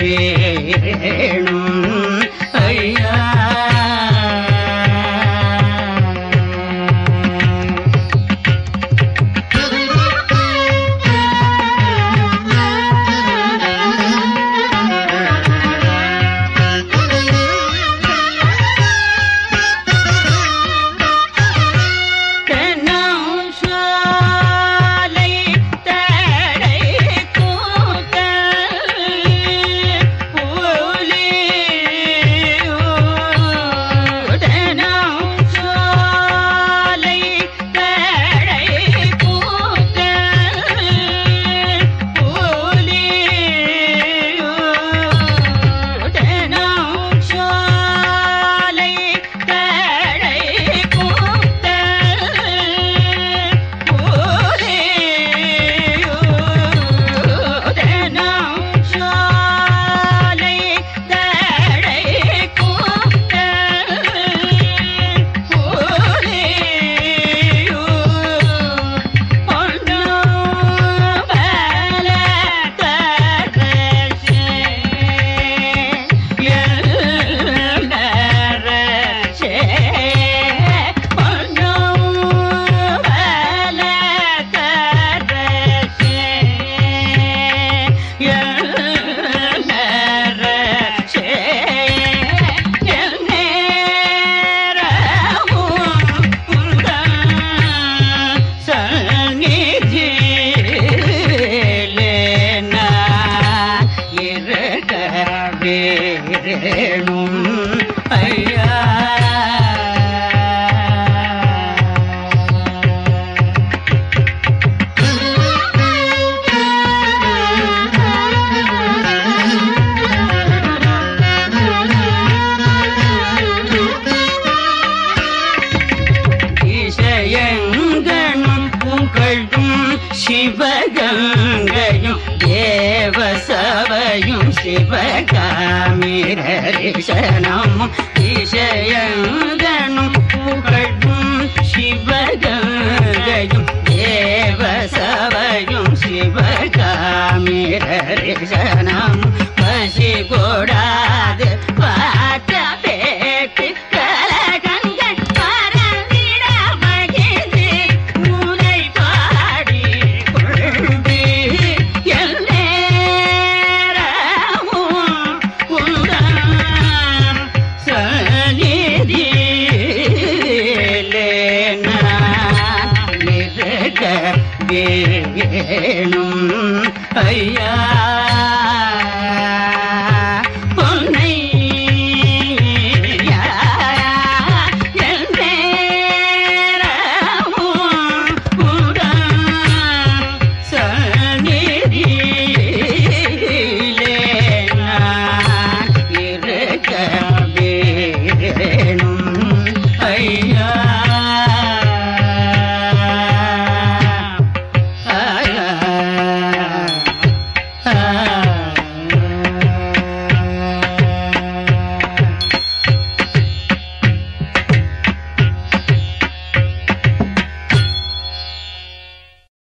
வேணும் சிவகங்கையும் தேவசபையும் சிவகாமிரரிசனமும் விஷயங்கனும் வேணும் ஐயா.